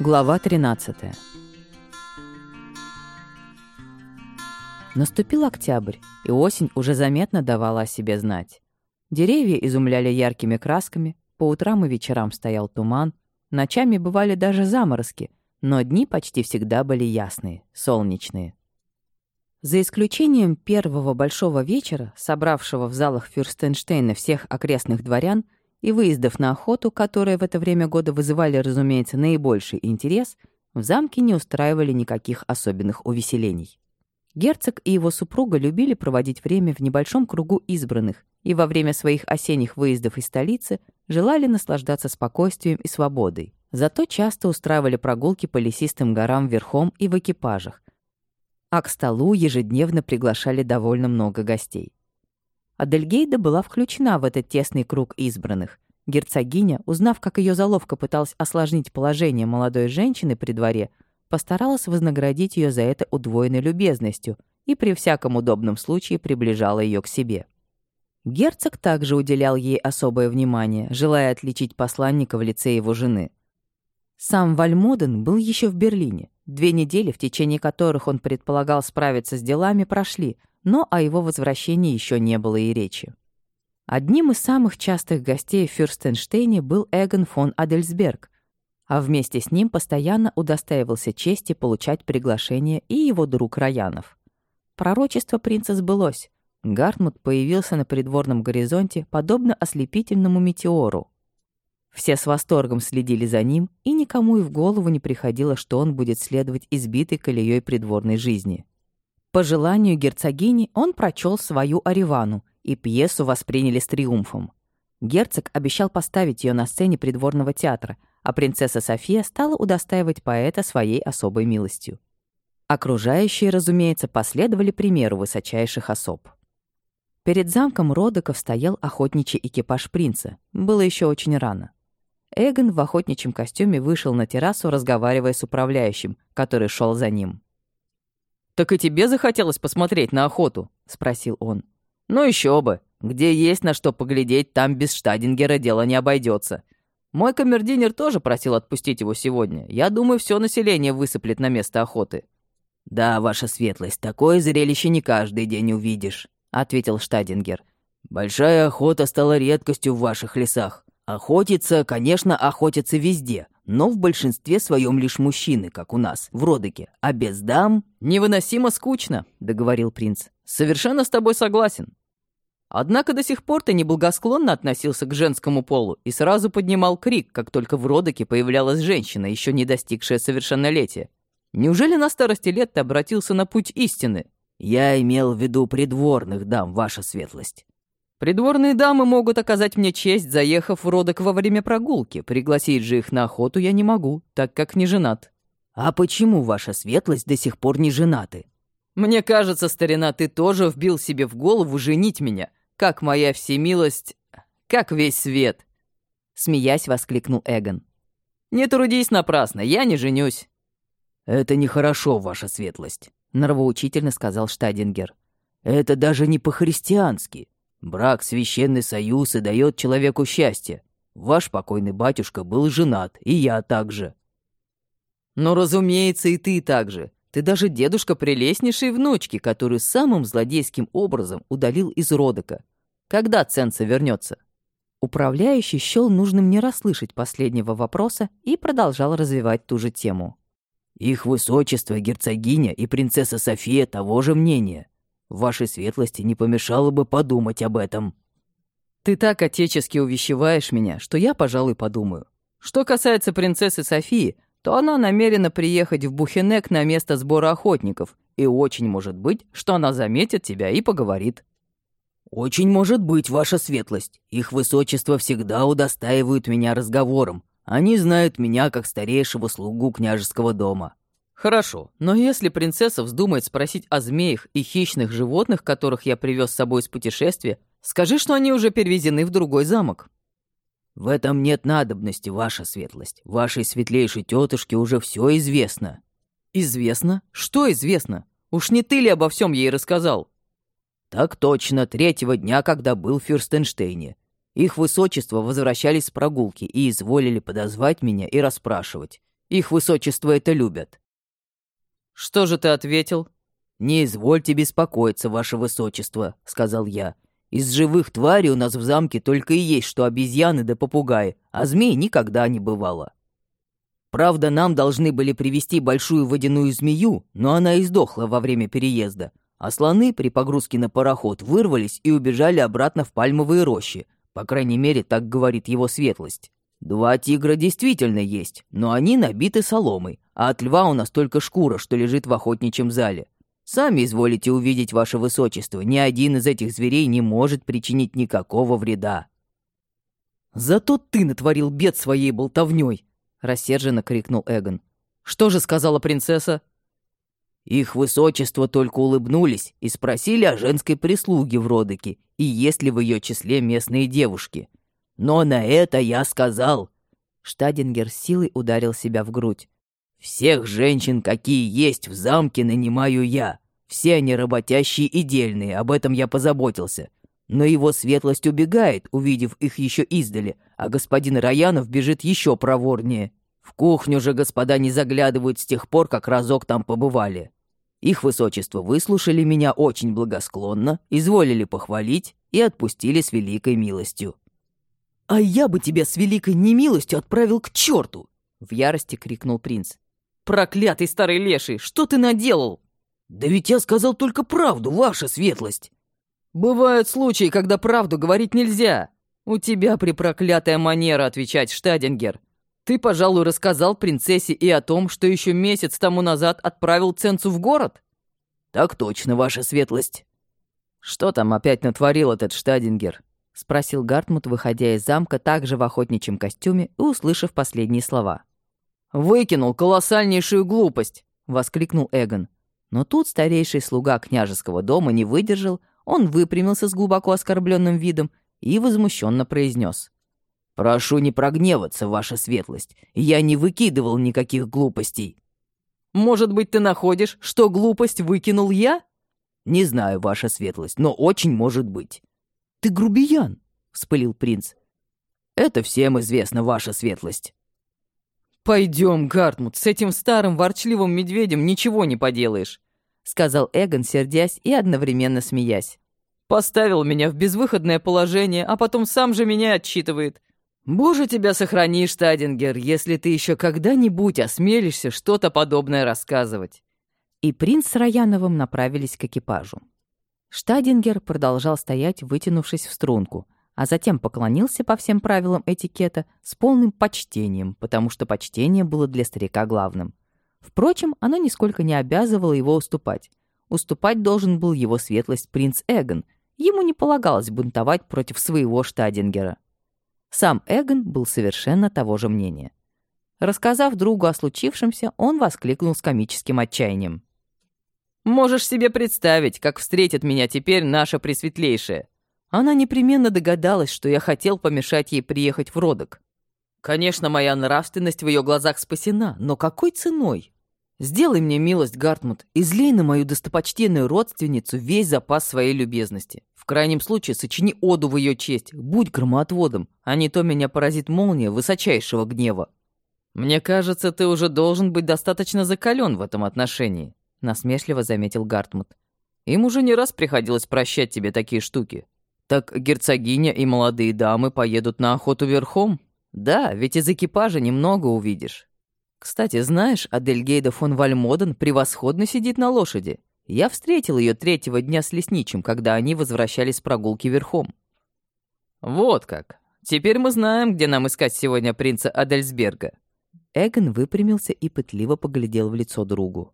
Глава 13 Наступил октябрь, и осень уже заметно давала о себе знать. Деревья изумляли яркими красками, по утрам и вечерам стоял туман, ночами бывали даже заморозки, но дни почти всегда были ясные, солнечные. За исключением первого большого вечера, собравшего в залах Фюрстенштейна всех окрестных дворян, и выездов на охоту, которые в это время года вызывали, разумеется, наибольший интерес, в замке не устраивали никаких особенных увеселений. Герцог и его супруга любили проводить время в небольшом кругу избранных и во время своих осенних выездов из столицы желали наслаждаться спокойствием и свободой. Зато часто устраивали прогулки по лесистым горам верхом и в экипажах. А к столу ежедневно приглашали довольно много гостей. Адельгейда была включена в этот тесный круг избранных. Герцогиня, узнав, как ее заловка пыталась осложнить положение молодой женщины при дворе, постаралась вознаградить ее за это удвоенной любезностью и при всяком удобном случае приближала ее к себе. Герцог также уделял ей особое внимание, желая отличить посланника в лице его жены. Сам Вальмоден был еще в Берлине. Две недели, в течение которых он предполагал справиться с делами, прошли — но о его возвращении еще не было и речи. Одним из самых частых гостей в Фюрстенштейне был Эгон фон Адельсберг, а вместе с ним постоянно удостаивался чести получать приглашение и его друг Раянов. Пророчество принца сбылось. Гартмут появился на придворном горизонте, подобно ослепительному метеору. Все с восторгом следили за ним, и никому и в голову не приходило, что он будет следовать избитой колеей придворной жизни. По желанию герцогини он прочел свою Аривану, и пьесу восприняли с триумфом. Герцог обещал поставить ее на сцене придворного театра, а принцесса София стала удостаивать поэта своей особой милостью. Окружающие, разумеется, последовали примеру высочайших особ. Перед замком Родоков стоял охотничий экипаж принца. Было еще очень рано. Эгон в охотничьем костюме вышел на террасу, разговаривая с управляющим, который шел за ним. «Так и тебе захотелось посмотреть на охоту?» — спросил он. «Ну еще бы. Где есть на что поглядеть, там без Штадингера дело не обойдется. Мой камердинер тоже просил отпустить его сегодня. Я думаю, все население высыплет на место охоты». «Да, ваша светлость, такое зрелище не каждый день увидишь», — ответил Штадингер. «Большая охота стала редкостью в ваших лесах. Охотиться, конечно, охотятся везде, но в большинстве своем лишь мужчины, как у нас, в Родыке, а без дам... «Невыносимо скучно», — договорил принц. «Совершенно с тобой согласен. Однако до сих пор ты неблагосклонно относился к женскому полу и сразу поднимал крик, как только в Родыке появлялась женщина, еще не достигшая совершеннолетия. Неужели на старости лет ты обратился на путь истины?» «Я имел в виду придворных дам, ваша светлость». Придворные дамы могут оказать мне честь, заехав в Родок во время прогулки. Пригласить же их на охоту я не могу, так как не женат». «А почему ваша светлость до сих пор не женаты?» «Мне кажется, старина, ты тоже вбил себе в голову женить меня, как моя всемилость, как весь свет». Смеясь, воскликнул Эгон. «Не трудись напрасно, я не женюсь». «Это нехорошо, ваша светлость», — нравоучительно сказал Штадингер. «Это даже не по-христиански. Брак — священный союз и дает человеку счастье. Ваш покойный батюшка был женат, и я также». «Ну, разумеется, и ты также. Ты даже дедушка прелестнейшей внучки, который самым злодейским образом удалил из Родока. Когда Ценца вернется? Управляющий счел нужным не расслышать последнего вопроса и продолжал развивать ту же тему. «Их высочество, герцогиня и принцесса София того же мнения. Вашей светлости не помешало бы подумать об этом». «Ты так отечески увещеваешь меня, что я, пожалуй, подумаю. Что касается принцессы Софии, то она намерена приехать в Бухенек на место сбора охотников, и очень может быть, что она заметит тебя и поговорит». «Очень может быть, ваша светлость. Их высочество всегда удостаивают меня разговором. Они знают меня как старейшего слугу княжеского дома. Хорошо, но если принцесса вздумает спросить о змеях и хищных животных, которых я привез с собой с путешествия, скажи, что они уже перевезены в другой замок. В этом нет надобности, ваша светлость. Вашей светлейшей тетушке уже все известно. Известно? Что известно? Уж не ты ли обо всем ей рассказал? Так точно, третьего дня, когда был в Фюрстенштейне. Их высочество возвращались с прогулки и изволили подозвать меня и расспрашивать. Их высочество это любят». «Что же ты ответил?» «Не извольте беспокоиться, ваше высочество», — сказал я. «Из живых тварей у нас в замке только и есть, что обезьяны да попугаи, а змей никогда не бывало». Правда, нам должны были привезти большую водяную змею, но она издохла во время переезда, а слоны при погрузке на пароход вырвались и убежали обратно в пальмовые рощи, по крайней мере, так говорит его светлость. Два тигра действительно есть, но они набиты соломой, а от льва у нас только шкура, что лежит в охотничьем зале. Сами изволите увидеть, ваше высочество, ни один из этих зверей не может причинить никакого вреда. Зато ты натворил бед своей болтовней, рассерженно крикнул Эгон. Что же сказала принцесса? Их высочество только улыбнулись и спросили о женской прислуге в Родоке и есть ли в ее числе местные девушки. Но на это я сказал. Штадингер силой ударил себя в грудь. Всех женщин, какие есть в замке, нанимаю я. Все они работящие и дельные, об этом я позаботился. Но его светлость убегает, увидев их еще издали, а господин Раянов бежит еще проворнее. В кухню же господа не заглядывают с тех пор, как разок там побывали. Их высочество выслушали меня очень благосклонно, изволили похвалить и отпустили с великой милостью. «А я бы тебя с великой немилостью отправил к черту!» — в ярости крикнул принц. «Проклятый старый леший, что ты наделал?» «Да ведь я сказал только правду, ваша светлость!» «Бывают случаи, когда правду говорить нельзя. У тебя припроклятая манера отвечать, Штадингер. Ты, пожалуй, рассказал принцессе и о том, что еще месяц тому назад отправил Ценцу в город? Так точно, ваша светлость. Что там опять натворил этот Штадингер? Спросил Гартмут, выходя из замка также в охотничьем костюме и услышав последние слова. «Выкинул колоссальнейшую глупость!» — воскликнул Эгон. Но тут старейший слуга княжеского дома не выдержал, он выпрямился с глубоко оскорбленным видом и возмущенно произнес: «Прошу не прогневаться, ваша светлость. Я не выкидывал никаких глупостей». «Может быть, ты находишь, что глупость выкинул я?» «Не знаю, ваша светлость, но очень может быть». «Ты грубиян», — вспылил принц. «Это всем известно, ваша светлость». «Пойдем, Гартмут, с этим старым ворчливым медведем ничего не поделаешь», — сказал Эгон, сердясь и одновременно смеясь. «Поставил меня в безвыходное положение, а потом сам же меня отчитывает. «Боже тебя сохрани, Штадингер, если ты еще когда-нибудь осмелишься что-то подобное рассказывать!» И принц с Раяновым направились к экипажу. Штадингер продолжал стоять, вытянувшись в струнку, а затем поклонился по всем правилам этикета с полным почтением, потому что почтение было для старика главным. Впрочем, оно нисколько не обязывало его уступать. Уступать должен был его светлость принц Эгон. Ему не полагалось бунтовать против своего Штадингера. Сам Эгон был совершенно того же мнения. Рассказав другу о случившемся, он воскликнул с комическим отчаянием. «Можешь себе представить, как встретит меня теперь наша Пресветлейшая. Она непременно догадалась, что я хотел помешать ей приехать в Родок. Конечно, моя нравственность в ее глазах спасена, но какой ценой? Сделай мне милость, Гартмут, излей на мою достопочтенную родственницу весь запас своей любезности. В крайнем случае, сочини оду в ее честь, будь громоотводом, а не то меня поразит молния высочайшего гнева. Мне кажется, ты уже должен быть достаточно закален в этом отношении, насмешливо заметил Гартмут. Им уже не раз приходилось прощать тебе такие штуки. Так герцогиня и молодые дамы поедут на охоту верхом? Да, ведь из экипажа немного увидишь. Кстати, знаешь, Адельгейда фон Вальмоден превосходно сидит на лошади. Я встретил ее третьего дня с лесничим, когда они возвращались с прогулки верхом. Вот как. Теперь мы знаем, где нам искать сегодня принца Адельсберга. Эгон выпрямился и пытливо поглядел в лицо другу.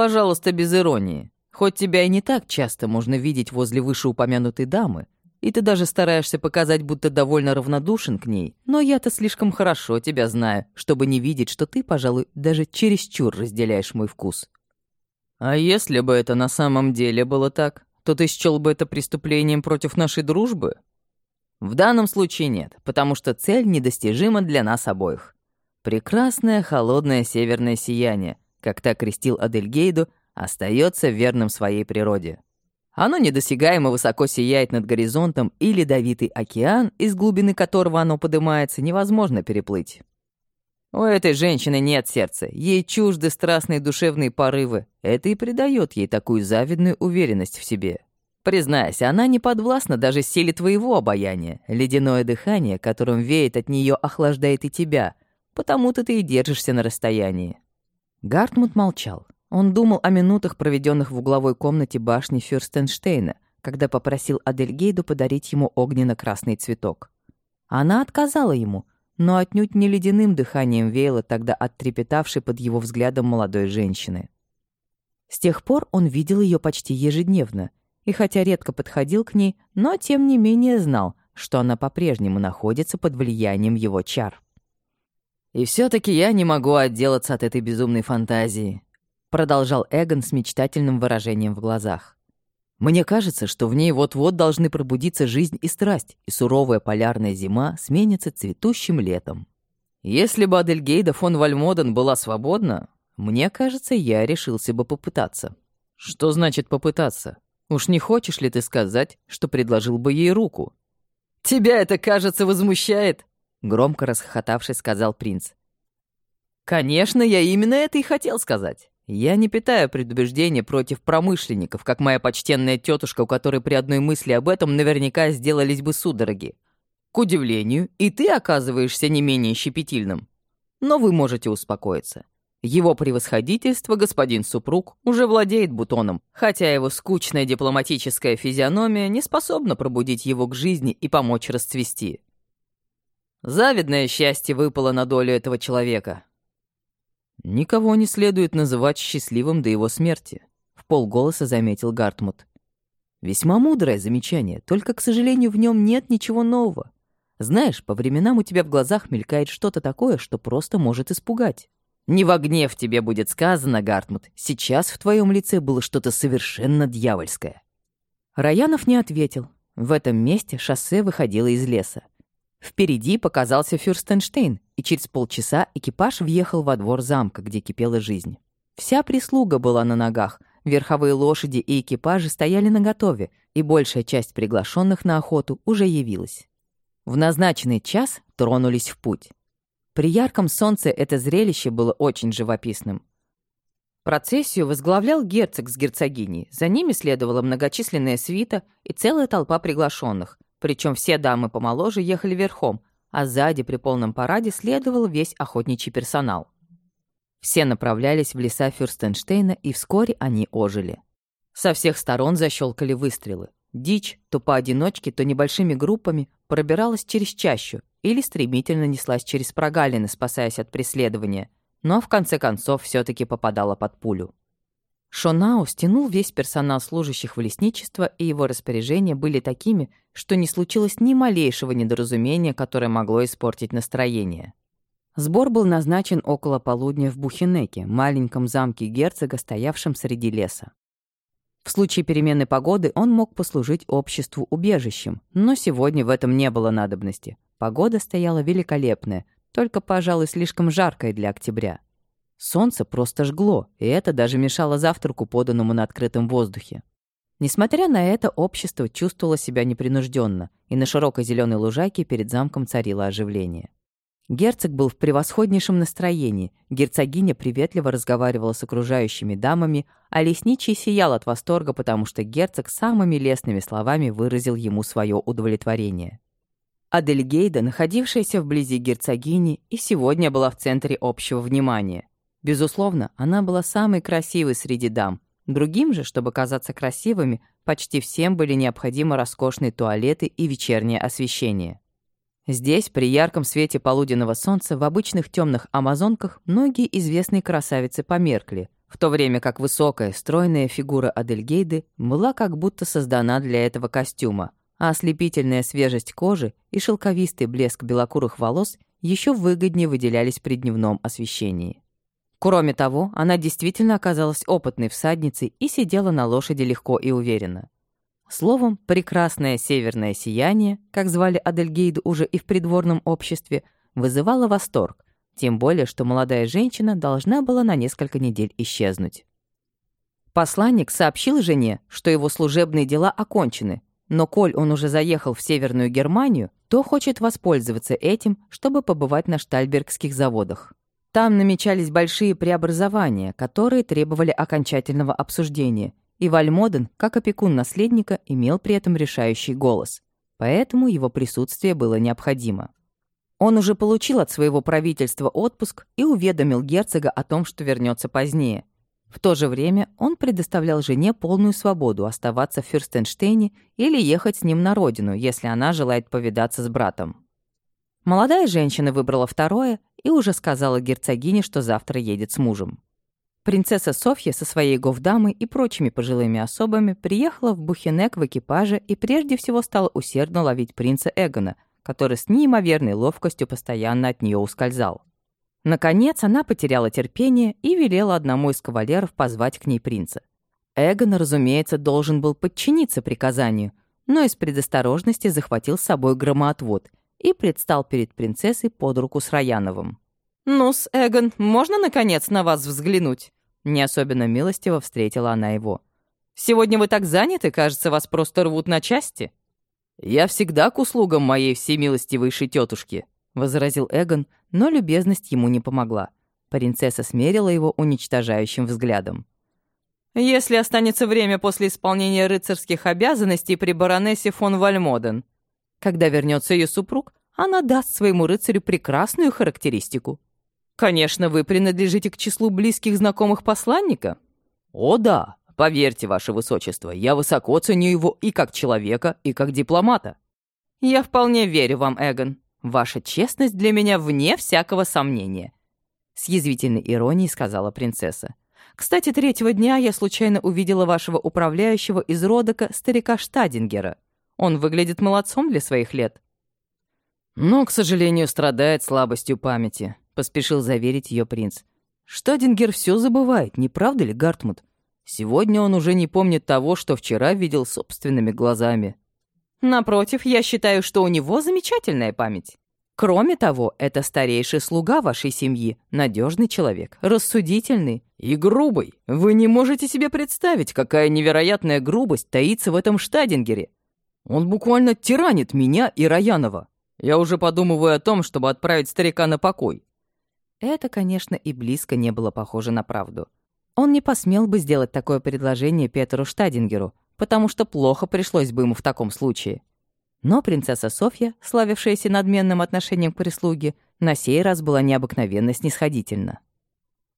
Пожалуйста, без иронии. Хоть тебя и не так часто можно видеть возле вышеупомянутой дамы, и ты даже стараешься показать, будто довольно равнодушен к ней, но я-то слишком хорошо тебя знаю, чтобы не видеть, что ты, пожалуй, даже чересчур разделяешь мой вкус. А если бы это на самом деле было так, то ты счел бы это преступлением против нашей дружбы? В данном случае нет, потому что цель недостижима для нас обоих. Прекрасное холодное северное сияние, как так крестил Адельгейду, остается верным своей природе. Оно недосягаемо высоко сияет над горизонтом, и ледовитый океан, из глубины которого оно поднимается, невозможно переплыть. У этой женщины нет сердца, ей чужды страстные душевные порывы. Это и придает ей такую завидную уверенность в себе. Признайся, она не подвластна даже силе твоего обаяния. Ледяное дыхание, которым веет от нее, охлаждает и тебя. Потому-то ты и держишься на расстоянии». Гартмут молчал. Он думал о минутах, проведенных в угловой комнате башни Фюрстенштейна, когда попросил Адельгейду подарить ему огненно-красный цветок. Она отказала ему, но отнюдь не ледяным дыханием веяло тогда от трепетавшей под его взглядом молодой женщины. С тех пор он видел ее почти ежедневно, и хотя редко подходил к ней, но тем не менее знал, что она по-прежнему находится под влиянием его чар. «И все таки я не могу отделаться от этой безумной фантазии», продолжал Эгон с мечтательным выражением в глазах. Мне кажется, что в ней вот-вот должны пробудиться жизнь и страсть, и суровая полярная зима сменится цветущим летом. Если бы Адельгейда фон Вальмоден была свободна, мне кажется, я решился бы попытаться. Что значит попытаться? Уж не хочешь ли ты сказать, что предложил бы ей руку? Тебя это, кажется, возмущает, громко расхохотавшись, сказал принц. Конечно, я именно это и хотел сказать. Я не питаю предубеждения против промышленников, как моя почтенная тетушка, у которой при одной мысли об этом наверняка сделались бы судороги. К удивлению, и ты оказываешься не менее щепетильным. Но вы можете успокоиться. Его превосходительство, господин супруг, уже владеет бутоном, хотя его скучная дипломатическая физиономия не способна пробудить его к жизни и помочь расцвести. Завидное счастье выпало на долю этого человека. «Никого не следует называть счастливым до его смерти», — в полголоса заметил Гартмут. «Весьма мудрое замечание, только, к сожалению, в нем нет ничего нового. Знаешь, по временам у тебя в глазах мелькает что-то такое, что просто может испугать. Не во гнев тебе будет сказано, Гартмут, сейчас в твоем лице было что-то совершенно дьявольское». Раянов не ответил. В этом месте шоссе выходило из леса. Впереди показался Фюрстенштейн, и через полчаса экипаж въехал во двор замка, где кипела жизнь. Вся прислуга была на ногах, верховые лошади и экипажи стояли наготове, и большая часть приглашенных на охоту уже явилась. В назначенный час тронулись в путь. При ярком солнце это зрелище было очень живописным. Процессию возглавлял герцог с герцогиней, за ними следовала многочисленная свита и целая толпа приглашенных, причем все дамы помоложе ехали верхом, а сзади при полном параде следовал весь охотничий персонал. Все направлялись в леса Фюрстенштейна, и вскоре они ожили. Со всех сторон защелкали выстрелы. Дичь, то поодиночке, то небольшими группами, пробиралась через чащу или стремительно неслась через прогалины, спасаясь от преследования, но в конце концов все таки попадала под пулю. Шонау стянул весь персонал служащих в лесничество, и его распоряжения были такими, что не случилось ни малейшего недоразумения, которое могло испортить настроение. Сбор был назначен около полудня в Бухенеке, маленьком замке герцога, стоявшем среди леса. В случае перемены погоды он мог послужить обществу убежищем, но сегодня в этом не было надобности. Погода стояла великолепная, только, пожалуй, слишком жаркая для октября. Солнце просто жгло, и это даже мешало завтраку, поданному на открытом воздухе. Несмотря на это, общество чувствовало себя непринужденно, и на широкой зеленой лужайке перед замком царило оживление. Герцог был в превосходнейшем настроении, герцогиня приветливо разговаривала с окружающими дамами, а лесничий сиял от восторга, потому что герцог самыми лестными словами выразил ему свое удовлетворение. Адельгейда, находившаяся вблизи герцогини, и сегодня была в центре общего внимания. Безусловно, она была самой красивой среди дам. Другим же, чтобы казаться красивыми, почти всем были необходимы роскошные туалеты и вечернее освещение. Здесь, при ярком свете полуденного солнца, в обычных темных амазонках многие известные красавицы померкли, в то время как высокая, стройная фигура Адельгейды была как будто создана для этого костюма, а ослепительная свежесть кожи и шелковистый блеск белокурых волос еще выгоднее выделялись при дневном освещении. Кроме того, она действительно оказалась опытной всадницей и сидела на лошади легко и уверенно. Словом, прекрасное северное сияние, как звали Адельгейду уже и в придворном обществе, вызывало восторг, тем более, что молодая женщина должна была на несколько недель исчезнуть. Посланник сообщил жене, что его служебные дела окончены, но коль он уже заехал в Северную Германию, то хочет воспользоваться этим, чтобы побывать на штальбергских заводах. Там намечались большие преобразования, которые требовали окончательного обсуждения, и Вальмоден, как опекун наследника, имел при этом решающий голос. Поэтому его присутствие было необходимо. Он уже получил от своего правительства отпуск и уведомил герцога о том, что вернется позднее. В то же время он предоставлял жене полную свободу оставаться в Фюрстенштейне или ехать с ним на родину, если она желает повидаться с братом. Молодая женщина выбрала второе и уже сказала герцогине, что завтра едет с мужем. Принцесса Софья со своей говдамой и прочими пожилыми особами приехала в Бухенек в экипаже и прежде всего стала усердно ловить принца Эгона, который с неимоверной ловкостью постоянно от нее ускользал. Наконец она потеряла терпение и велела одному из кавалеров позвать к ней принца. Эгон, разумеется, должен был подчиниться приказанию, но из предосторожности захватил с собой громоотвод и предстал перед принцессой под руку с Раяновым. «Ну-с, Эгон, можно, наконец, на вас взглянуть?» Не особенно милостиво встретила она его. «Сегодня вы так заняты, кажется, вас просто рвут на части». «Я всегда к услугам моей всемилостивейшей тетушки», — возразил Эгон, но любезность ему не помогла. Принцесса смерила его уничтожающим взглядом. «Если останется время после исполнения рыцарских обязанностей при баронессе фон Вальмоден. Когда вернется ее супруг, она даст своему рыцарю прекрасную характеристику. Конечно, вы принадлежите к числу близких знакомых посланника». «О да, поверьте, ваше высочество, я высоко ценю его и как человека, и как дипломата». «Я вполне верю вам, Эгон. Ваша честность для меня вне всякого сомнения», — с язвительной иронией сказала принцесса. «Кстати, третьего дня я случайно увидела вашего управляющего из Родока, старика Штадингера. Он выглядит молодцом для своих лет». «Но, к сожалению, страдает слабостью памяти», — поспешил заверить ее принц. «Штадингер все забывает, не правда ли, Гартмут? Сегодня он уже не помнит того, что вчера видел собственными глазами». Напротив, я считаю, что у него замечательная память. Кроме того, это старейший слуга вашей семьи, надежный человек, рассудительный. И грубый. Вы не можете себе представить, какая невероятная грубость таится в этом Штадингере. Он буквально тиранит меня и Раянова. Я уже подумываю о том, чтобы отправить старика на покой. Это, конечно, и близко не было похоже на правду. Он не посмел бы сделать такое предложение Петру Штадингеру, потому что плохо пришлось бы ему в таком случае. Но принцесса Софья, славившаяся надменным отношением к прислуге, на сей раз была необыкновенно снисходительна.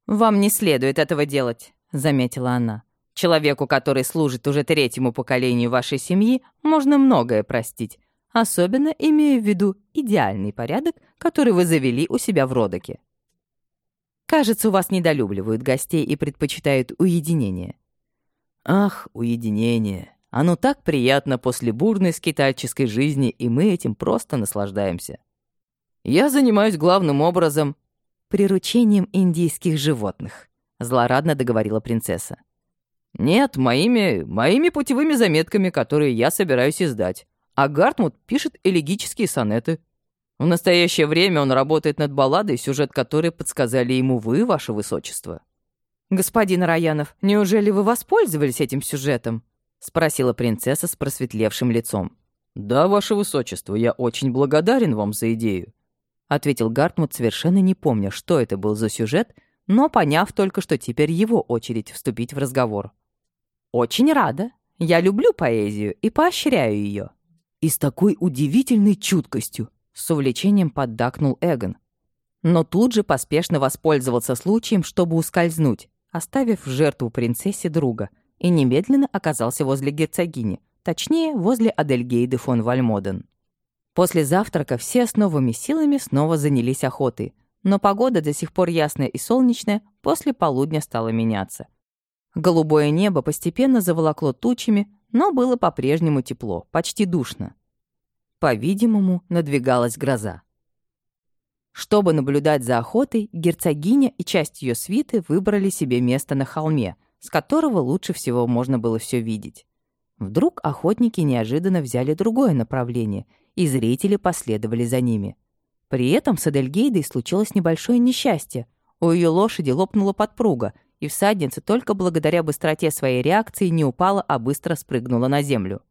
«Вам не следует этого делать», — заметила она. «Человеку, который служит уже третьему поколению вашей семьи, можно многое простить, особенно имея в виду идеальный порядок, который вы завели у себя в Родоке. Кажется, у вас недолюбливают гостей и предпочитают уединение. Ах, уединение. Оно так приятно после бурной скитальческой жизни, и мы этим просто наслаждаемся. Я занимаюсь главным образом приручением индийских животных, злорадно договорила принцесса. Нет, моими, моими путевыми заметками, которые я собираюсь издать. А Гартмут пишет элегические сонеты. В настоящее время он работает над балладой, сюжет которой подсказали ему вы, ваше высочество. «Господин Раянов, неужели вы воспользовались этим сюжетом?» — спросила принцесса с просветлевшим лицом. «Да, ваше высочество, я очень благодарен вам за идею», — ответил Гартмут, совершенно не помня, что это был за сюжет, но поняв только, что теперь его очередь вступить в разговор. «Очень рада. Я люблю поэзию и поощряю ее. «И с такой удивительной чуткостью!» — с увлечением поддакнул Эгон. Но тут же поспешно воспользовался случаем, чтобы ускользнуть оставив жертву принцессе друга, и немедленно оказался возле герцогини, точнее, возле Адельгейды фон Вальмоден. После завтрака все с новыми силами снова занялись охотой, но погода до сих пор ясная и солнечная, после полудня стала меняться. Голубое небо постепенно заволокло тучами, но было по-прежнему тепло, почти душно. По-видимому, надвигалась гроза. Чтобы наблюдать за охотой, герцогиня и часть ее свиты выбрали себе место на холме, с которого лучше всего можно было все видеть. Вдруг охотники неожиданно взяли другое направление, и зрители последовали за ними. При этом с Адельгейдой случилось небольшое несчастье. У ее лошади лопнула подпруга, и всадница только благодаря быстроте своей реакции не упала, а быстро спрыгнула на землю.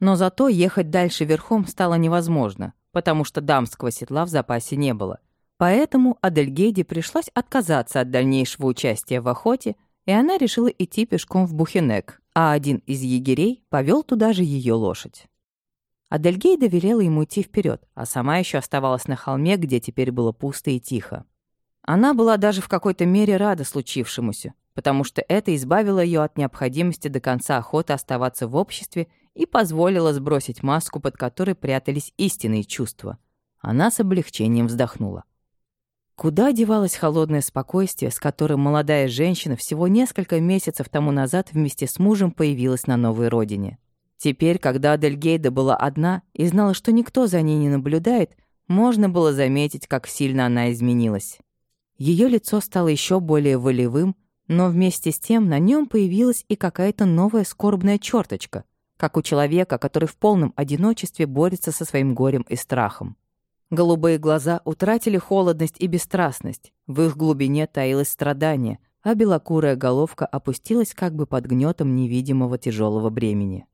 Но зато ехать дальше верхом стало невозможно потому что дамского седла в запасе не было. Поэтому Адельгейде пришлось отказаться от дальнейшего участия в охоте, и она решила идти пешком в Бухенек, а один из егерей повел туда же ее лошадь. Адельгейда велела ему идти вперед, а сама еще оставалась на холме, где теперь было пусто и тихо. Она была даже в какой-то мере рада случившемуся, потому что это избавило ее от необходимости до конца охоты оставаться в обществе и позволило сбросить маску, под которой прятались истинные чувства. Она с облегчением вздохнула. Куда девалось холодное спокойствие, с которым молодая женщина всего несколько месяцев тому назад вместе с мужем появилась на новой родине? Теперь, когда Адельгейда была одна и знала, что никто за ней не наблюдает, можно было заметить, как сильно она изменилась. Ее лицо стало еще более волевым, но вместе с тем на нем появилась и какая-то новая скорбная черточка, как у человека, который в полном одиночестве борется со своим горем и страхом. Голубые глаза утратили холодность и бесстрастность. В их глубине таилось страдание, а белокурая головка опустилась как бы под гнетом невидимого тяжелого бремени.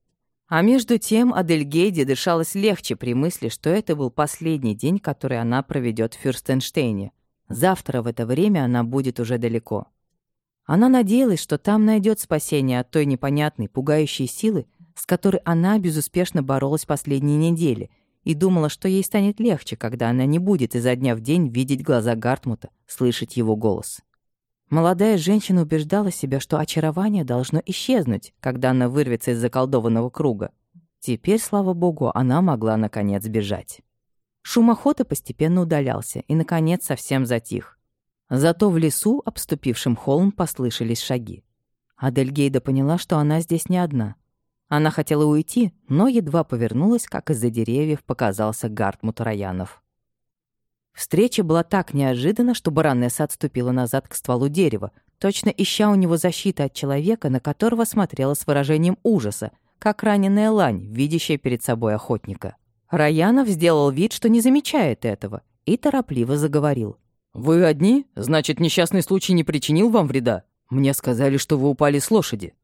А между тем Адельгейде дышалось легче при мысли, что это был последний день, который она проведет в Фюрстенштейне. Завтра в это время она будет уже далеко. Она надеялась, что там найдет спасение от той непонятной, пугающей силы, с которой она безуспешно боролась последние недели — и думала, что ей станет легче, когда она не будет изо дня в день видеть глаза Гартмута, слышать его голос. Молодая женщина убеждала себя, что очарование должно исчезнуть, когда она вырвется из заколдованного круга. Теперь, слава богу, она могла наконец бежать. Шум охоты постепенно удалялся и, наконец, совсем затих. Зато в лесу, обступившем холм, послышались шаги. Адельгейда поняла, что она здесь не одна. Она хотела уйти, но едва повернулась, как из-за деревьев показался Гартмут Раянов. Встреча была так неожиданна, что баронесса отступила назад к стволу дерева, точно ища у него защиты от человека, на которого смотрела с выражением ужаса, как раненая лань, видящая перед собой охотника. Раянов сделал вид, что не замечает этого, и торопливо заговорил. «Вы одни? Значит, несчастный случай не причинил вам вреда? Мне сказали, что вы упали с лошади».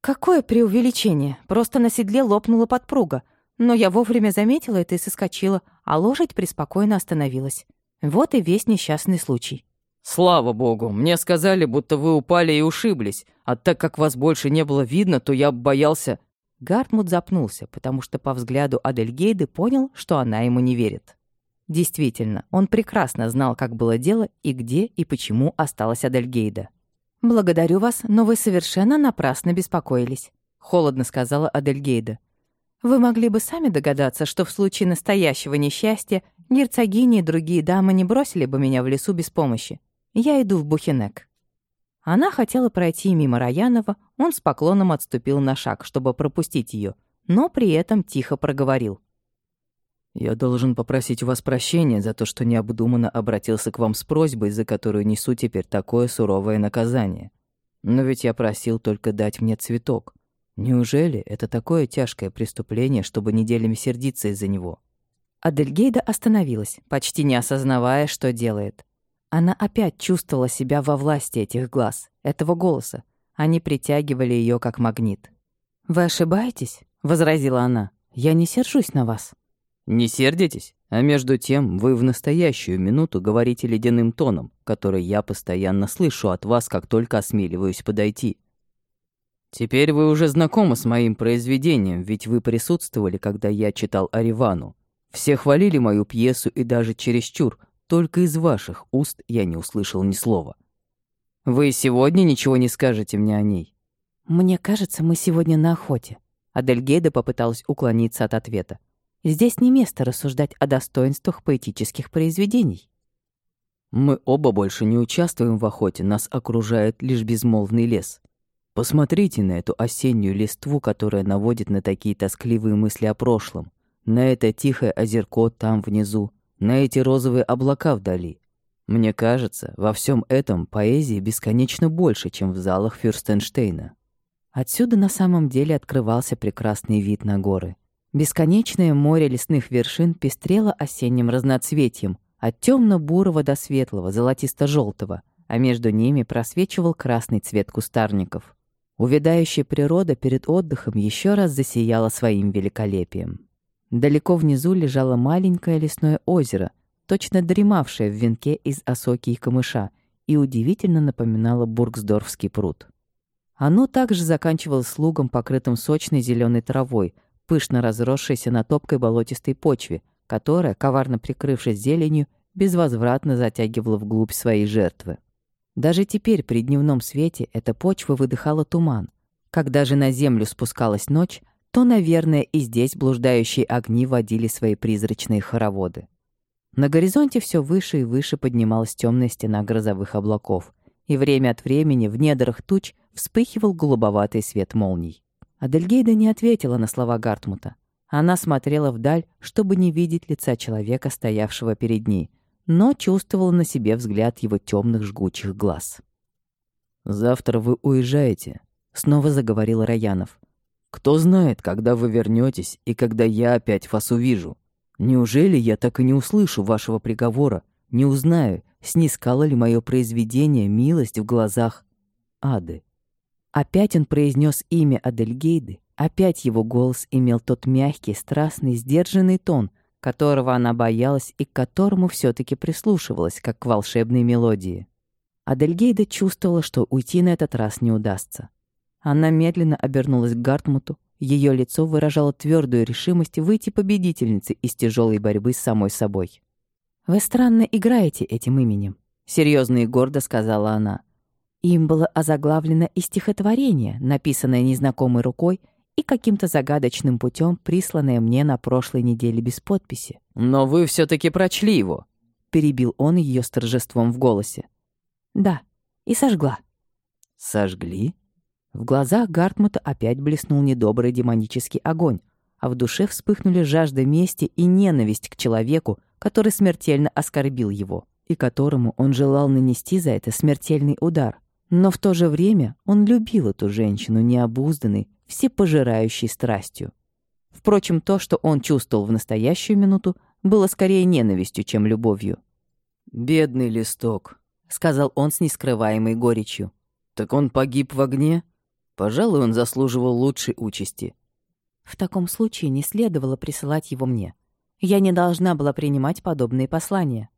Какое преувеличение. Просто на седле лопнула подпруга. Но я вовремя заметила это и соскочила, а лошадь преспокойно остановилась. Вот и весь несчастный случай. «Слава богу! Мне сказали, будто вы упали и ушиблись, а так как вас больше не было видно, то я боялся...» Гартмут запнулся, потому что по взгляду Адельгейды понял, что она ему не верит. Действительно, он прекрасно знал, как было дело и где и почему осталась Адельгейда. «Благодарю вас, но вы совершенно напрасно беспокоились», — холодно сказала Адельгейда. «Вы могли бы сами догадаться, что в случае настоящего несчастья герцогини и другие дамы не бросили бы меня в лесу без помощи. Я иду в Бухенек». Она хотела пройти мимо Раянова, он с поклоном отступил на шаг, чтобы пропустить ее, но при этом тихо проговорил. «Я должен попросить у вас прощения за то, что необдуманно обратился к вам с просьбой, за которую несу теперь такое суровое наказание. Но ведь я просил только дать мне цветок. Неужели это такое тяжкое преступление, чтобы неделями сердиться из-за него?» Адельгейда остановилась, почти не осознавая, что делает. Она опять чувствовала себя во власти этих глаз, этого голоса. Они притягивали ее как магнит. «Вы ошибаетесь?» — возразила она. «Я не сержусь на вас». Не сердитесь, а между тем вы в настоящую минуту говорите ледяным тоном, который я постоянно слышу от вас, как только осмеливаюсь подойти. Теперь вы уже знакомы с моим произведением, ведь вы присутствовали, когда я читал Аривану. Все хвалили мою пьесу и даже чересчур, только из ваших уст я не услышал ни слова. Вы сегодня ничего не скажете мне о ней? Мне кажется, мы сегодня на охоте. Адельгейда попыталась уклониться от ответа. Здесь не место рассуждать о достоинствах поэтических произведений. Мы оба больше не участвуем в охоте, нас окружает лишь безмолвный лес. Посмотрите на эту осеннюю листву, которая наводит на такие тоскливые мысли о прошлом, на это тихое озерко там внизу, на эти розовые облака вдали. Мне кажется, во всем этом поэзии бесконечно больше, чем в залах Фюрстенштейна. Отсюда на самом деле открывался прекрасный вид на горы — Бесконечное море лесных вершин пестрело осенним разноцветием, от темно бурого до светлого, золотисто желтого а между ними просвечивал красный цвет кустарников. Увядающая природа перед отдыхом еще раз засияла своим великолепием. Далеко внизу лежало маленькое лесное озеро, точно дремавшее в венке из осоки и камыша, и удивительно напоминало Бургсдорфский пруд. Оно также заканчивалось лугом, покрытым сочной зеленой травой, пышно разросшейся на топкой болотистой почве, которая, коварно прикрывшись зеленью, безвозвратно затягивала вглубь своей жертвы. Даже теперь при дневном свете эта почва выдыхала туман. Когда же на землю спускалась ночь, то, наверное, и здесь блуждающие огни водили свои призрачные хороводы. На горизонте все выше и выше поднималась темная стена грозовых облаков, и время от времени в недрах туч вспыхивал голубоватый свет молний. Адельгейда не ответила на слова Гартмута. Она смотрела вдаль, чтобы не видеть лица человека, стоявшего перед ней, но чувствовала на себе взгляд его темных жгучих глаз. «Завтра вы уезжаете», — снова заговорил Раянов. «Кто знает, когда вы вернетесь и когда я опять вас увижу. Неужели я так и не услышу вашего приговора, не узнаю, снискало ли мое произведение милость в глазах Ады? Опять он произнес имя Адельгейды, опять его голос имел тот мягкий, страстный, сдержанный тон, которого она боялась и к которому все таки прислушивалась, как к волшебной мелодии. Адельгейда чувствовала, что уйти на этот раз не удастся. Она медленно обернулась к Гартмуту, ее лицо выражало твердую решимость выйти победительницей из тяжелой борьбы с самой собой. «Вы странно играете этим именем», — серьезно и гордо сказала она. Им было озаглавлено и стихотворение, написанное незнакомой рукой и каким-то загадочным путем присланное мне на прошлой неделе без подписи. «Но вы все таки прочли его», — перебил он ее с торжеством в голосе. «Да, и сожгла». «Сожгли?» В глазах Гартмута опять блеснул недобрый демонический огонь, а в душе вспыхнули жажда мести и ненависть к человеку, который смертельно оскорбил его, и которому он желал нанести за это смертельный удар. Но в то же время он любил эту женщину необузданной, всепожирающей страстью. Впрочем, то, что он чувствовал в настоящую минуту, было скорее ненавистью, чем любовью. «Бедный листок», — сказал он с нескрываемой горечью. «Так он погиб в огне?» Пожалуй, он заслуживал лучшей участи. В таком случае не следовало присылать его мне. Я не должна была принимать подобные послания.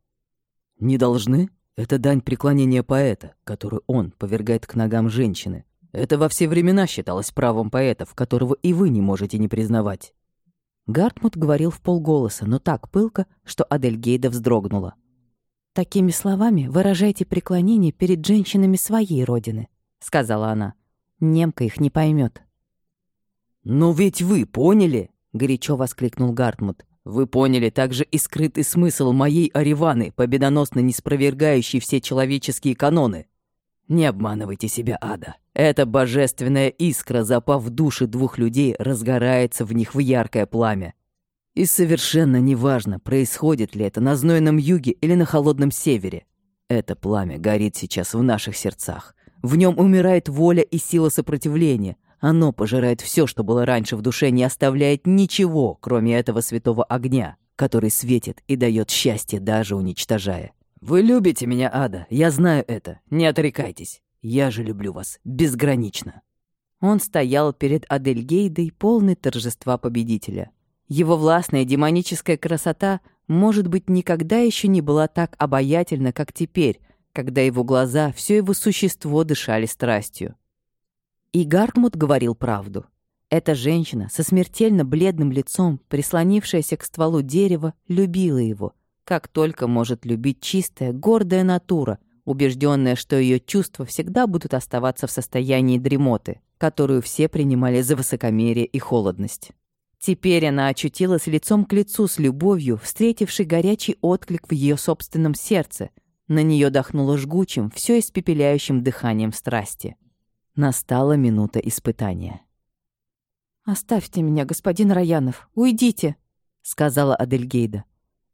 Не должны? Это дань преклонения поэта, которую он повергает к ногам женщины. Это во все времена считалось правом поэтов, которого и вы не можете не признавать. Гартмут говорил в полголоса, но так пылко, что Адельгейда вздрогнула. «Такими словами выражайте преклонение перед женщинами своей родины», — сказала она. Немка их не поймет. «Но ведь вы поняли!» — горячо воскликнул Гартмут. «Вы поняли также и скрытый смысл моей Ариваны, победоносно не спровергающей все человеческие каноны. Не обманывайте себя, Ада. Эта божественная искра, запав в души двух людей, разгорается в них в яркое пламя. И совершенно неважно, происходит ли это на знойном юге или на холодном севере. Это пламя горит сейчас в наших сердцах. В нем умирает воля и сила сопротивления. Оно пожирает все, что было раньше в душе, не оставляет ничего, кроме этого святого огня, который светит и дает счастье, даже уничтожая. Вы любите меня, Ада, я знаю это. Не отрекайтесь. Я же люблю вас безгранично. Он стоял перед Адельгейдой, полный торжества победителя. Его властная демоническая красота, может быть, никогда еще не была так обаятельна, как теперь, когда его глаза, все его существо дышали страстью. И Гаркмут говорил правду. Эта женщина со смертельно бледным лицом, прислонившаяся к стволу дерева, любила его, как только может любить чистая, гордая натура, убежденная, что ее чувства всегда будут оставаться в состоянии дремоты, которую все принимали за высокомерие и холодность. Теперь она очутилась лицом к лицу с любовью, встретившей горячий отклик в ее собственном сердце — на нее дохнуло жгучим, все испепеляющим дыханием страсти. Настала минута испытания. «Оставьте меня, господин Раянов, уйдите», — сказала Адельгейда.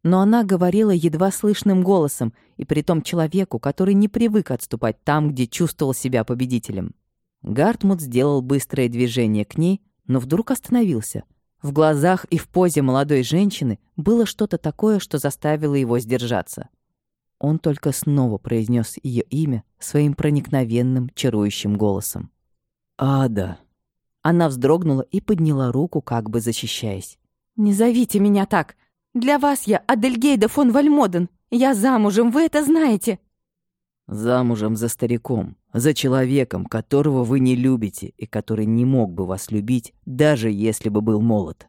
Но она говорила едва слышным голосом, и при том человеку, который не привык отступать там, где чувствовал себя победителем. Гартмут сделал быстрое движение к ней, но вдруг остановился. В глазах и в позе молодой женщины было что-то такое, что заставило его сдержаться. Он только снова произнес ее имя своим проникновенным, чарующим голосом. «Ада!» Она вздрогнула и подняла руку, как бы защищаясь. «Не зовите меня так!» — Для вас я Адельгейда фон Вальмоден. Я замужем, вы это знаете. Замужем за стариком, за человеком, которого вы не любите и который не мог бы вас любить, даже если бы был молод.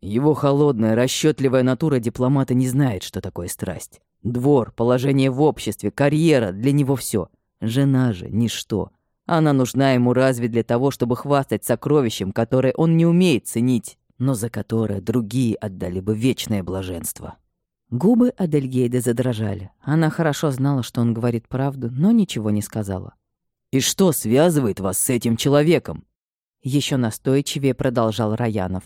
Его холодная, расчетливая натура дипломата не знает, что такое страсть. Двор, положение в обществе, карьера — для него все. Жена же — ничто. Она нужна ему разве для того, чтобы хвастать сокровищем, которое он не умеет ценить, но за которое другие отдали бы вечное блаженство. Губы Адельгейды задрожали. Она хорошо знала, что он говорит правду, но ничего не сказала. «И что связывает вас с этим человеком?» Еще настойчивее продолжал Раянов.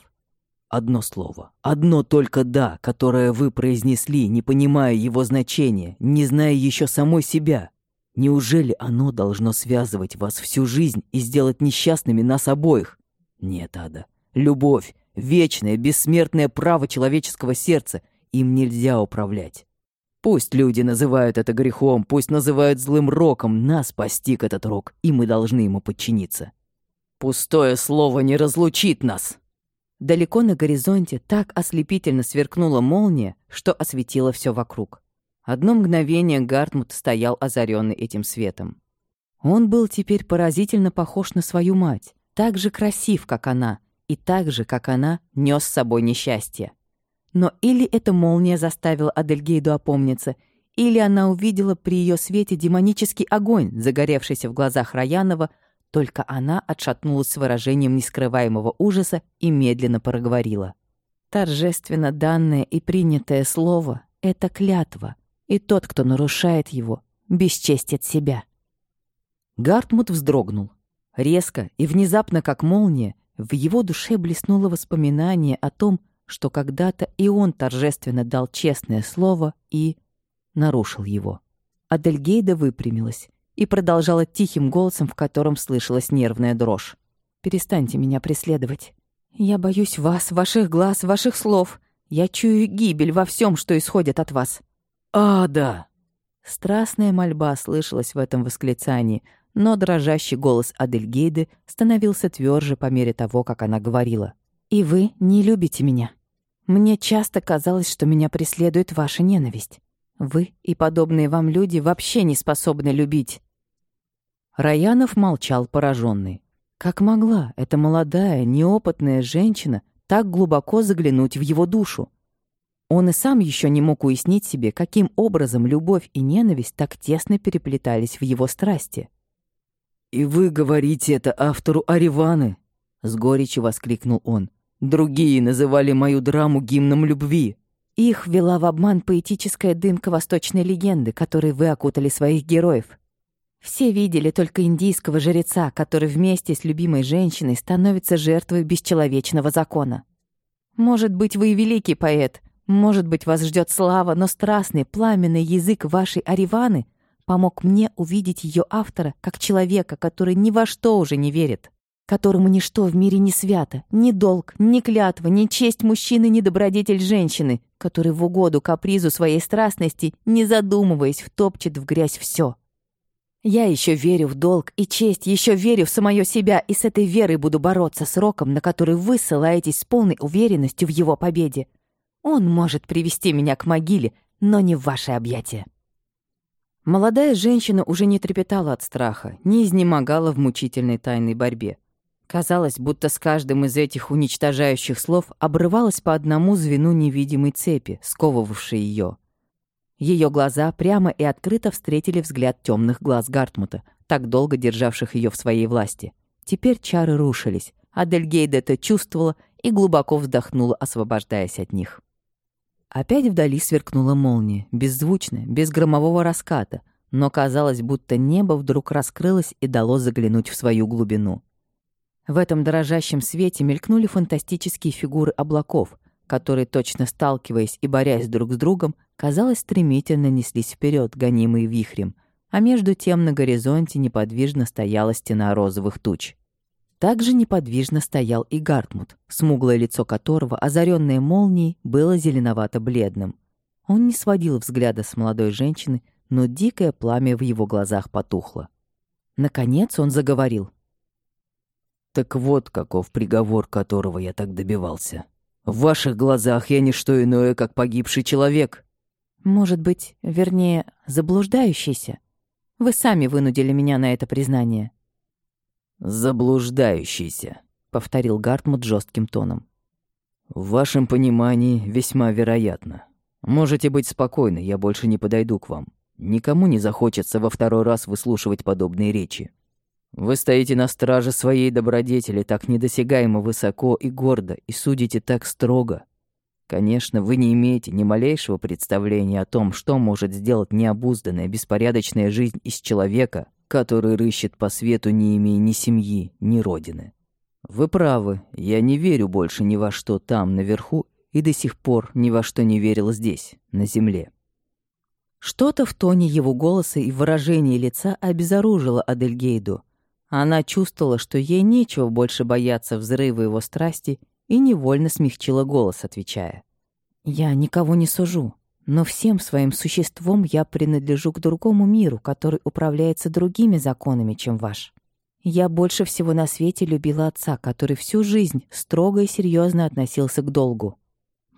«Одно слово, одно только «да», которое вы произнесли, не понимая его значения, не зная еще самой себя. Неужели оно должно связывать вас всю жизнь и сделать несчастными нас обоих? Нет, Ада. Любовь, вечное, бессмертное право человеческого сердца — им нельзя управлять. Пусть люди называют это грехом, пусть называют злым роком, нас постиг этот рок, и мы должны ему подчиниться. Пустое слово не разлучит нас. Далеко на горизонте так ослепительно сверкнула молния, что осветила все вокруг. Одно мгновение Гартмут стоял озаренный этим светом. Он был теперь поразительно похож на свою мать, так же красив, как она, и так же, как она, нес с собой несчастье. Но или эта молния заставила Адельгейду опомниться, или она увидела при ее свете демонический огонь, загоревшийся в глазах Раянова, только она отшатнулась с выражением нескрываемого ужаса и медленно проговорила. «Торжественно данное и принятое слово — это клятва, и тот, кто нарушает его, бесчестит себя». Гартмут вздрогнул. Резко и внезапно, как молния, в его душе блеснуло воспоминание о том, что когда-то и он торжественно дал честное слово и нарушил его. Адельгейда выпрямилась и продолжала тихим голосом, в котором слышалась нервная дрожь. «Перестаньте меня преследовать. Я боюсь вас, ваших глаз, ваших слов. Я чую гибель во всем, что исходит от вас». «А, да!» Страстная мольба слышалась в этом восклицании, но дрожащий голос Адельгейды становился тверже по мере того, как она говорила. «И вы не любите меня. Мне часто казалось, что меня преследует ваша ненависть. Вы и подобные вам люди вообще не способны любить». Раянов молчал пораженный. Как могла эта молодая, неопытная женщина так глубоко заглянуть в его душу? Он и сам еще не мог уяснить себе, каким образом любовь и ненависть так тесно переплетались в его страсти. «И вы говорите это автору Ариваны?» — с горечью воскликнул он. Другие называли мою драму гимном любви. Их вела в обман поэтическая дымка восточной легенды, которой вы окутали своих героев. Все видели только индийского жреца, который вместе с любимой женщиной становится жертвой бесчеловечного закона. Может быть, вы и великий поэт, может быть, вас ждет слава, но страстный, пламенный язык вашей Ариваны помог мне увидеть ее автора как человека, который ни во что уже не верит которому ничто в мире не свято, ни долг, ни клятва, ни честь мужчины, ни добродетель женщины, который в угоду капризу своей страстности, не задумываясь, втопчет в грязь все. Я еще верю в долг и честь, еще верю в самое себя, и с этой верой буду бороться с роком, на который вы ссылаетесь с полной уверенностью в его победе. Он может привести меня к могиле, но не в ваши объятия. Молодая женщина уже не трепетала от страха, не изнемогала в мучительной тайной борьбе. Казалось, будто с каждым из этих уничтожающих слов обрывалось по одному звену невидимой цепи, сковывавшей ее. Ее глаза прямо и открыто встретили взгляд темных глаз Гартмута, так долго державших ее в своей власти. Теперь чары рушились. Адельгейда это чувствовала и глубоко вздохнула, освобождаясь от них. Опять вдали сверкнула молния, беззвучная, без громового раската, но казалось, будто небо вдруг раскрылось и дало заглянуть в свою глубину. В этом дрожащем свете мелькнули фантастические фигуры облаков, которые, точно сталкиваясь и борясь друг с другом, казалось, стремительно неслись вперед, гонимые вихрем, а между тем на горизонте неподвижно стояла стена розовых туч. Также неподвижно стоял и Гартмут, смуглое лицо которого, озаренное молнией, было зеленовато-бледным. Он не сводил взгляда с молодой женщины, но дикое пламя в его глазах потухло. Наконец он заговорил, так вот каков приговор, которого я так добивался. В ваших глазах я не что иное, как погибший человек». «Может быть, вернее, заблуждающийся. Вы сами вынудили меня на это признание». «Заблуждающийся», — повторил Гартмут жестким тоном. «В вашем понимании весьма вероятно. Можете быть спокойны, я больше не подойду к вам. Никому не захочется во второй раз выслушивать подобные речи. Вы стоите на страже своей добродетели так недосягаемо высоко и гордо и судите так строго. Конечно, вы не имеете ни малейшего представления о том, что может сделать необузданная, беспорядочная жизнь из человека, который рыщет по свету, не имея ни семьи, ни родины. Вы правы, я не верю больше ни во что там, наверху, и до сих пор ни во что не верил здесь, на земле. Что-то в тоне его голоса и выражении лица обезоружило Адельгейду. Она чувствовала, что ей нечего больше бояться взрыва его страсти, и невольно смягчила голос, отвечая. «Я никого не сужу, но всем своим существом я принадлежу к другому миру, который управляется другими законами, чем ваш. Я больше всего на свете любила отца, который всю жизнь строго и серьезно относился к долгу.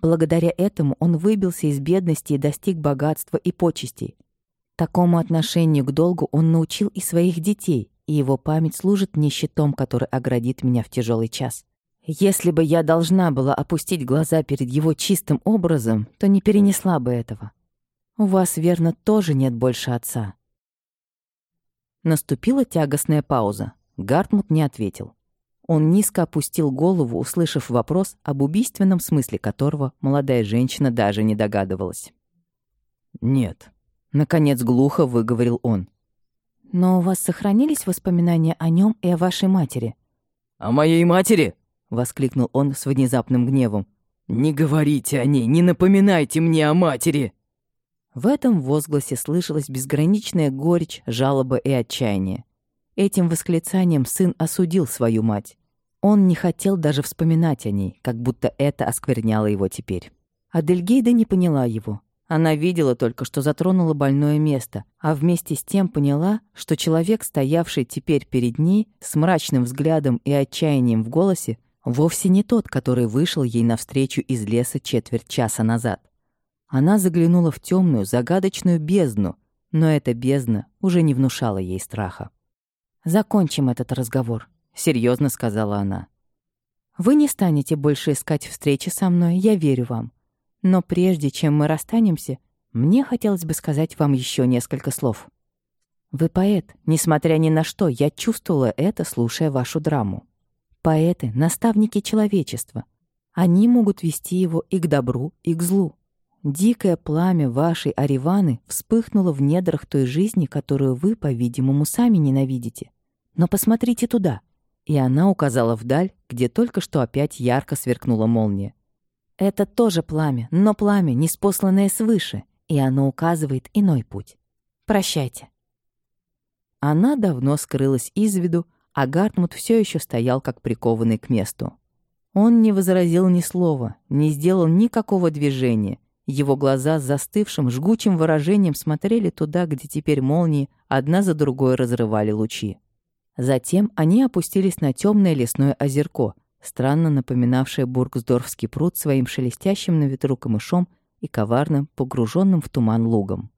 Благодаря этому он выбился из бедности и достиг богатства и почестей. Такому отношению к долгу он научил и своих детей, и его память служит мне щитом, который оградит меня в тяжелый час. Если бы я должна была опустить глаза перед его чистым образом, то не перенесла бы этого. У вас, верно, тоже нет больше отца. Наступила тягостная пауза. Гартмут не ответил. Он низко опустил голову, услышав вопрос, об убийственном смысле которого молодая женщина даже не догадывалась. «Нет», — наконец глухо выговорил он. «Но у вас сохранились воспоминания о нем и о вашей матери?» «О моей матери?» — воскликнул он с внезапным гневом. «Не говорите о ней, не напоминайте мне о матери!» В этом возгласе слышалась безграничная горечь, жалоба и отчаяние. Этим восклицанием сын осудил свою мать. Он не хотел даже вспоминать о ней, как будто это оскверняло его теперь. Адельгейда не поняла его. Она видела только, что затронула больное место, а вместе с тем поняла, что человек, стоявший теперь перед ней, с мрачным взглядом и отчаянием в голосе, вовсе не тот, который вышел ей навстречу из леса четверть часа назад. Она заглянула в темную, загадочную бездну, но эта бездна уже не внушала ей страха. «Закончим этот разговор», — серьезно сказала она. «Вы не станете больше искать встречи со мной, я верю вам. Но прежде чем мы расстанемся, мне хотелось бы сказать вам еще несколько слов. Вы поэт, несмотря ни на что, я чувствовала это, слушая вашу драму. Поэты — наставники человечества. Они могут вести его и к добру, и к злу. Дикое пламя вашей Ариваны вспыхнуло в недрах той жизни, которую вы, по-видимому, сами ненавидите. Но посмотрите туда — и она указала вдаль, где только что опять ярко сверкнула молния. Это тоже пламя, но пламя, неспосланное свыше, и оно указывает иной путь. Прощайте. Она давно скрылась из виду, а Гартмут все еще стоял как прикованный к месту. Он не возразил ни слова, не сделал никакого движения. Его глаза с застывшим, жгучим выражением смотрели туда, где теперь молнии одна за другой разрывали лучи. Затем они опустились на темное лесное озерко, странно напоминавшее Бургсдорфский пруд своим шелестящим на ветру камышом и коварным, погруженным в туман лугом.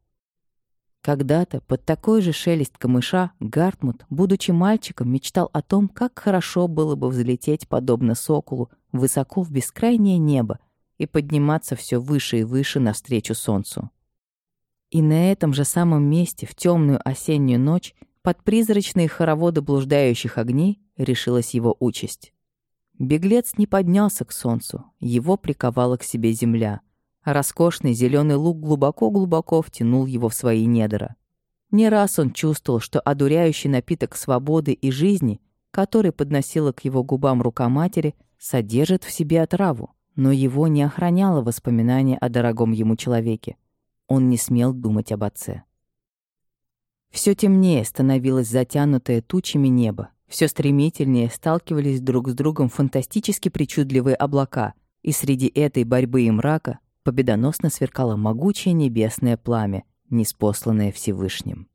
Когда-то под такой же шелест камыша Гартмут, будучи мальчиком, мечтал о том, как хорошо было бы взлететь, подобно соколу, высоко в бескрайнее небо и подниматься все выше и выше навстречу солнцу. И на этом же самом месте в темную осеннюю ночь под призрачные хороводы блуждающих огней решилась его участь. Беглец не поднялся к солнцу, его приковала к себе земля. Роскошный зеленый луг глубоко-глубоко втянул его в свои недра. Не раз он чувствовал, что одуряющий напиток свободы и жизни, который подносила к его губам рука матери, содержит в себе отраву, но его не охраняло воспоминание о дорогом ему человеке. Он не смел думать об отце. Все темнее становилось затянутое тучами небо. Все стремительнее сталкивались друг с другом фантастически причудливые облака, и среди этой борьбы и мрака победоносно сверкало могучее небесное пламя, неспосланное Всевышним.